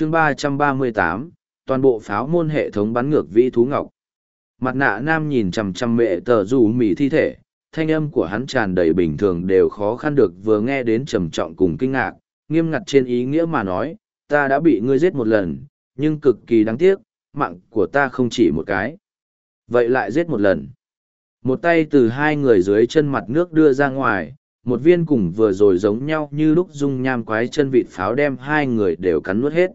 chương ba trăm ba mươi tám, toàn bộ pháo môn hệ thống bắn ngược vĩ thú ngọc. Mặt nạ nam nhìn chằm chằm mẹ tờ rủ mỉ thi thể, thanh âm của hắn tràn đầy bình thường đều khó khăn được vừa nghe đến trầm trọng cùng kinh ngạc, nghiêm ngặt trên ý nghĩa mà nói, ta đã bị ngươi giết một lần, nhưng cực kỳ đáng tiếc, mạng của ta không chỉ một cái. Vậy lại giết một lần? Một tay từ hai người dưới chân mặt nước đưa ra ngoài, một viên cùng vừa rồi giống nhau như lúc dung nham quái chân vịt pháo đem hai người đều cắn nuốt hết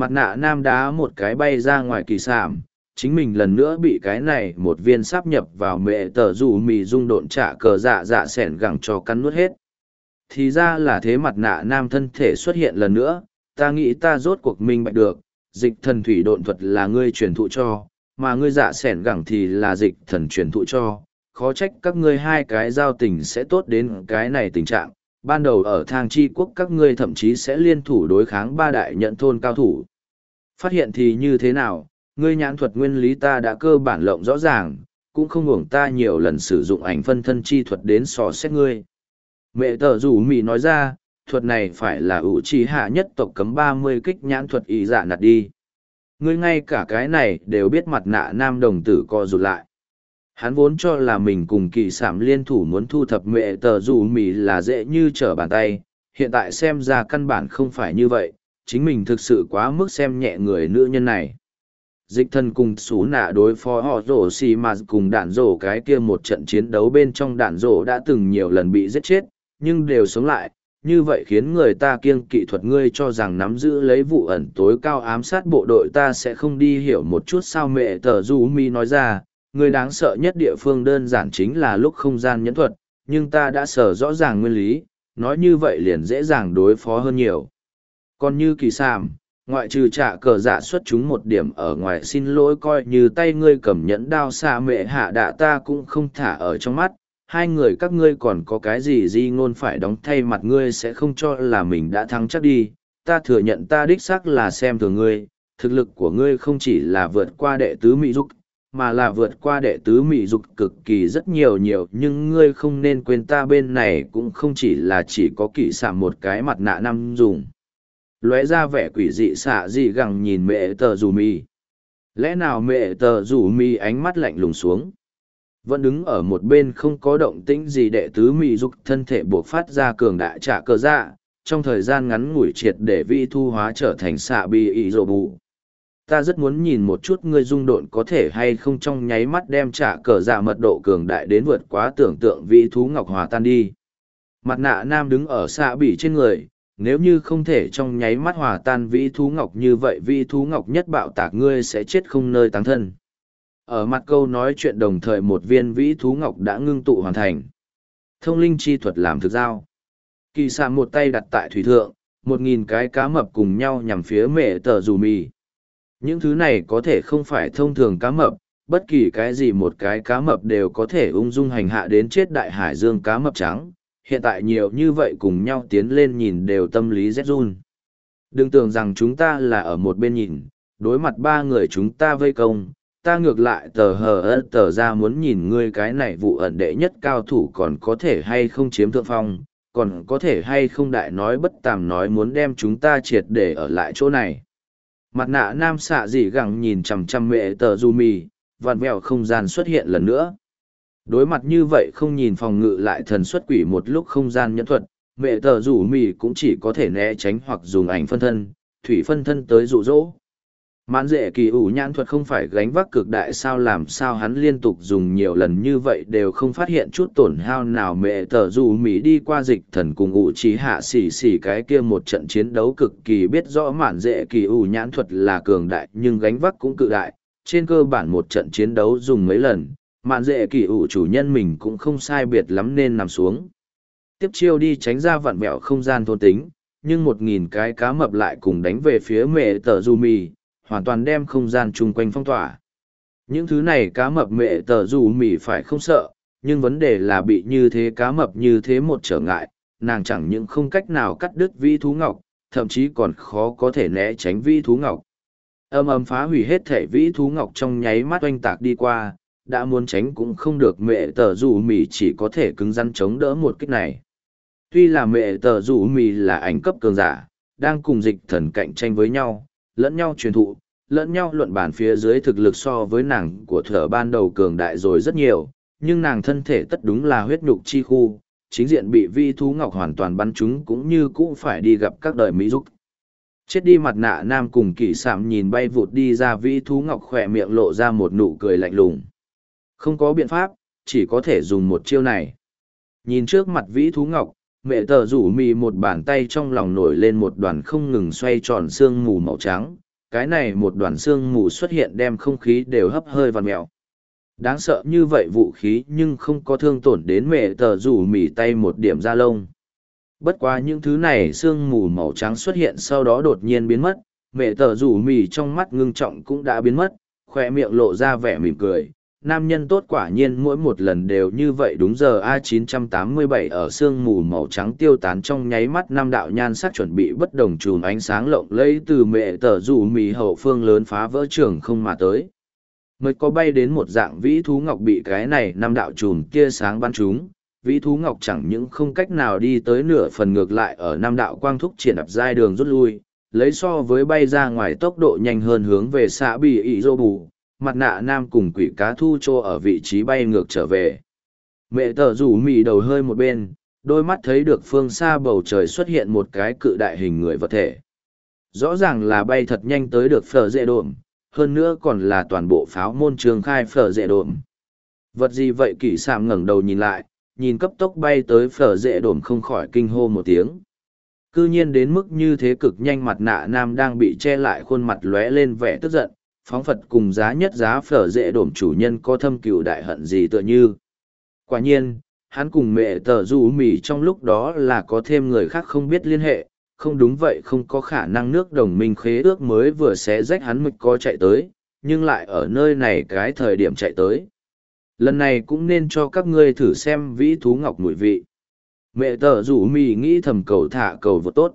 mặt nạ nam đá một cái bay ra ngoài kỳ sảm, chính mình lần nữa bị cái này một viên sáp nhập vào mệ tờ rủ mì rung độn trả cờ dạ dạ s ẻ n gẳng cho cắn nuốt hết. Thì ra là thế mặt nạ nam thân thể xuất hiện lần nữa, ta nghĩ ta rốt cuộc minh bạch được, dịch thần thủy độn thuật là ngươi truyền thụ cho, mà ngươi dạ s ẻ n gẳng thì là dịch thần truyền thụ cho. Khó trách các ngươi hai cái giao tình sẽ tốt đến cái này tình trạng, ban đầu ở thang chi quốc các ngươi thậm chí sẽ liên thủ đối kháng ba đại nhận thôn cao thủ phát hiện thì như thế nào, ngươi nhãn thuật nguyên lý ta đã cơ bản lộng rõ ràng, cũng không ngủng ta nhiều lần sử dụng ảnh phân thân chi thuật đến sò xét ngươi. Mẹ tờ rủ mì nói ra, thuật này phải là ủ trì hạ nhất tộc cấm ba mươi kích nhãn thuật ý dạ nạt đi. Ngươi ngay cả cái này đều biết mặt nạ nam đồng tử co rụt lại. Hắn vốn cho là mình cùng kỳ sảm liên thủ muốn thu thập mẹ tờ rủ mì là dễ như trở bàn tay, hiện tại xem ra căn bản không phải như vậy chính mình thực sự quá mức xem nhẹ người nữ nhân này. Dịch thần cùng xú nạ đối phó họ rổ xì mà cùng đạn rổ cái kia một trận chiến đấu bên trong đạn rổ đã từng nhiều lần bị giết chết, nhưng đều sống lại. Như vậy khiến người ta kiêng kỵ thuật ngươi cho rằng nắm giữ lấy vụ ẩn tối cao ám sát bộ đội ta sẽ không đi hiểu một chút sao mẹ tờ du mi nói ra. Người đáng sợ nhất địa phương đơn giản chính là lúc không gian nhẫn thuật, nhưng ta đã sở rõ ràng nguyên lý, nói như vậy liền dễ dàng đối phó hơn nhiều còn như kỳ sàm, ngoại trừ trả cờ giả xuất chúng một điểm ở ngoài xin lỗi coi như tay ngươi cầm nhẫn đao xa mệ hạ đạ ta cũng không thả ở trong mắt. Hai người các ngươi còn có cái gì di ngôn phải đóng thay mặt ngươi sẽ không cho là mình đã thắng chắc đi. Ta thừa nhận ta đích xác là xem thường ngươi. Thực lực của ngươi không chỉ là vượt qua đệ tứ mỹ dục, mà là vượt qua đệ tứ mỹ dục cực kỳ rất nhiều nhiều. Nhưng ngươi không nên quên ta bên này cũng không chỉ là chỉ có kỵ xạ một cái mặt nạ năm dùng lóe ra vẻ quỷ dị xạ dị gẳng nhìn mẹ tờ rủ mi lẽ nào mẹ tờ rủ mi ánh mắt lạnh lùng xuống? Vẫn đứng ở một bên không có động tĩnh gì đệ tứ mỹ dục thân thể buộc phát ra cường đại trả cơ dạ trong thời gian ngắn ngủi triệt để vi thu hóa trở thành xạ bi ý rộ bù. Ta rất muốn nhìn một chút ngươi dung độn có thể hay không trong nháy mắt đem trả cờ dạ mật độ cường đại đến vượt quá tưởng tượng vị thú ngọc hòa tan đi. Mặt nạ nam đứng ở xạ bỉ trên người nếu như không thể trong nháy mắt hòa tan vĩ thú ngọc như vậy, vĩ thú ngọc nhất bạo tạc ngươi sẽ chết không nơi táng thân. Ở mặt câu nói chuyện đồng thời một viên vĩ thú ngọc đã ngưng tụ hoàn thành. Thông linh chi thuật làm thực giao. Kỳ xạ một tay đặt tại thủy thượng, một nghìn cái cá mập cùng nhau nhằm phía mẹ tờ dù mì. Những thứ này có thể không phải thông thường cá mập, bất kỳ cái gì một cái cá mập đều có thể ung dung hành hạ đến chết đại hải dương cá mập trắng hiện tại nhiều như vậy cùng nhau tiến lên nhìn đều tâm lý rét run. Đừng tưởng rằng chúng ta là ở một bên nhìn, đối mặt ba người chúng ta vây công, ta ngược lại tờ hờ ớt tờ ra muốn nhìn ngươi cái này vụ ẩn đệ nhất cao thủ còn có thể hay không chiếm thượng phong, còn có thể hay không đại nói bất tàm nói muốn đem chúng ta triệt để ở lại chỗ này. Mặt nạ nam xạ dị gẳng nhìn chằm chằm mẹ tờ du mì, vặn vẹo không gian xuất hiện lần nữa. Đối mặt như vậy không nhìn phòng ngự lại thần xuất quỷ một lúc không gian nhẫn thuật, mẹ tờ rủ mì cũng chỉ có thể né tránh hoặc dùng ảnh phân thân, thủy phân thân tới rụ rỗ. Mãn dễ kỳ ủ nhãn thuật không phải gánh vác cực đại sao làm sao hắn liên tục dùng nhiều lần như vậy đều không phát hiện chút tổn hao nào mẹ tờ dù mỹ đi qua dịch thần cùng ủ trí hạ xỉ xỉ cái kia một trận chiến đấu cực kỳ biết rõ mãn dễ kỳ ủ nhãn thuật là cường đại nhưng gánh vác cũng cự đại trên cơ bản một trận chiến đấu dùng mấy lần mạn dễ kỳ ủ chủ nhân mình cũng không sai biệt lắm nên nằm xuống. Tiếp chiêu đi tránh ra vặn mẹo không gian thôn tính, nhưng một nghìn cái cá mập lại cùng đánh về phía mẹ tờ du mì hoàn toàn đem không gian chung quanh phong tỏa. Những thứ này cá mập mẹ tờ du mì phải không sợ, nhưng vấn đề là bị như thế cá mập như thế một trở ngại, nàng chẳng những không cách nào cắt đứt vi thú ngọc, thậm chí còn khó có thể né tránh vi thú ngọc. Âm âm phá hủy hết thể vĩ thú ngọc trong nháy mắt oanh tạc đi qua đã muốn tránh cũng không được mẹ tờ rủ mì chỉ có thể cứng rắn chống đỡ một kích này tuy là mẹ tờ rủ mì là ảnh cấp cường giả đang cùng dịch thần cạnh tranh với nhau, lẫn nhau truyền thụ, lẫn nhau luận bàn phía dưới thực lực so với nàng của thở ban đầu cường đại rồi rất nhiều, nhưng nàng thân thể tất đúng là huyết nhục chi khu, chính diện bị vi thú ngọc hoàn toàn bắn chúng cũng như cũng phải đi gặp các đời mỹ giúp. Chết đi mặt nạ nam cùng kỷ sạm nhìn bay vụt đi ra vi thú ngọc khỏe miệng lộ ra một nụ cười lạnh lùng. Không có biện pháp, chỉ có thể dùng một chiêu này. Nhìn trước mặt vĩ thú ngọc, mẹ tờ rủ mì một bàn tay trong lòng nổi lên một đoàn không ngừng xoay tròn xương mù màu trắng. Cái này một đoàn xương mù xuất hiện đem không khí đều hấp hơi vằn mèo. Đáng sợ như vậy vũ khí nhưng không có thương tổn đến mẹ tờ rủ mì tay một điểm da lông. Bất quá những thứ này xương mù màu trắng xuất hiện sau đó đột nhiên biến mất, mẹ tờ rủ mì trong mắt ngưng trọng cũng đã biến mất, khoe miệng lộ ra vẻ mỉm cười, nam nhân tốt quả nhiên mỗi một lần đều như vậy đúng giờ A987 ở sương mù màu trắng tiêu tán trong nháy mắt Nam đạo nhan sắc chuẩn bị bất đồng chùm ánh sáng lộng lẫy từ mẹ tờ rủ mì hậu phương lớn phá vỡ trường không mà tới. Mới có bay đến một dạng vĩ thú ngọc bị cái này Nam đạo chùm kia sáng bắn chúng, vĩ thú ngọc chẳng những không cách nào đi tới nửa phần ngược lại ở Nam đạo quang thúc triển đập giai đường rút lui, lấy so với bay ra ngoài tốc độ nhanh hơn hướng về xã bị ị dô bù mặt nạ nam cùng quỷ cá thu trô ở vị trí bay ngược trở về. Mẹ tờ rủ mì đầu hơi một bên, đôi mắt thấy được phương xa bầu trời xuất hiện một cái cự đại hình người vật thể. Rõ ràng là bay thật nhanh tới được phở dệ độm, hơn nữa còn là toàn bộ pháo môn trường khai phở dệ độm. Vật gì vậy kỷ sạm ngẩng đầu nhìn lại, nhìn cấp tốc bay tới phở dệ độm không khỏi kinh hô một tiếng. Cư nhiên đến mức như thế cực nhanh mặt nạ nam đang bị che lại khuôn mặt lóe lên vẻ tức giận, phóng phật cùng giá nhất giá phở dễ đổm chủ nhân có thâm cựu đại hận gì tựa như. Quả nhiên, hắn cùng mẹ tờ du mì trong lúc đó là có thêm người khác không biết liên hệ, không đúng vậy không có khả năng nước đồng minh khế ước mới vừa xé rách hắn mực có chạy tới, nhưng lại ở nơi này cái thời điểm chạy tới. Lần này cũng nên cho các ngươi thử xem vĩ thú ngọc mùi vị. Mẹ tờ rủ mì nghĩ thầm cầu thả cầu vô tốt.